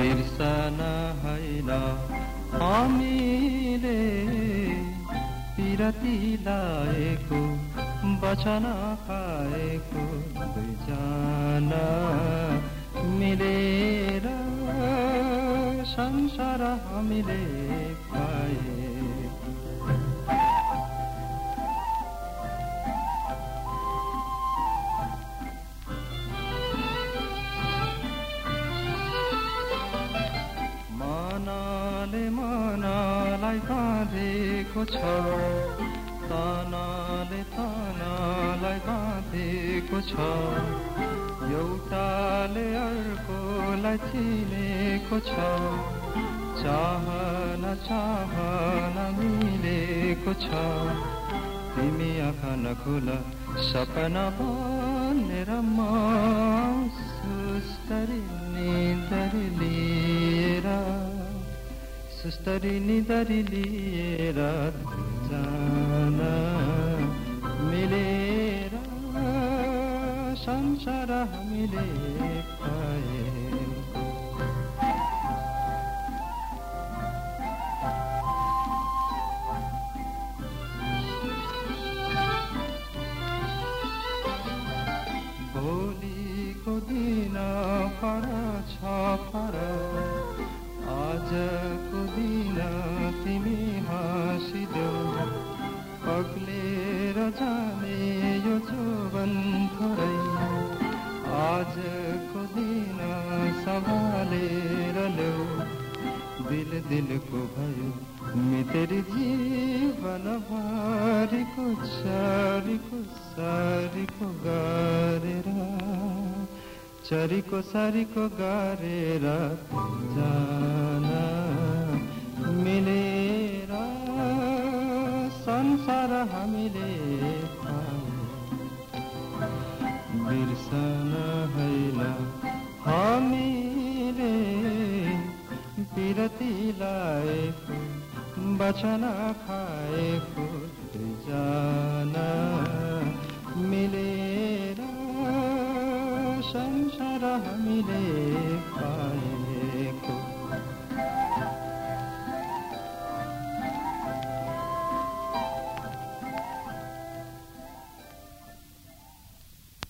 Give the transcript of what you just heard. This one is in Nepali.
हैरा हामीले पिरतिलाएको बचन पाएको दुईजना मिलेर संसार हामीले पाए मनाले मनालाई बाँधेको छ। तनाले तनालाई बाँधेको छ। एउटाले अर्कोलाई चिनेको छ। चाहना चाहना मिलेको छ। तिमी आँखा नखुल सपना बनेर म सुस्तरी लिएर सुस्तरी निदरी लिएर जान। मिलेर संसार हामीले पाए। भोलिको दिन पर छ पर पग्लेर जाने यो जोवन थोरै आजको दिन सम्हालेर ल्याऊ दिल दिलको भयो मितेरी जीवन भरिको चारिको सारीको गरेर चरीको सारीको गरेर जान संसार हामीले बिर्सन होइन हामीले बिरती लाएको बचन खाएको दुईजना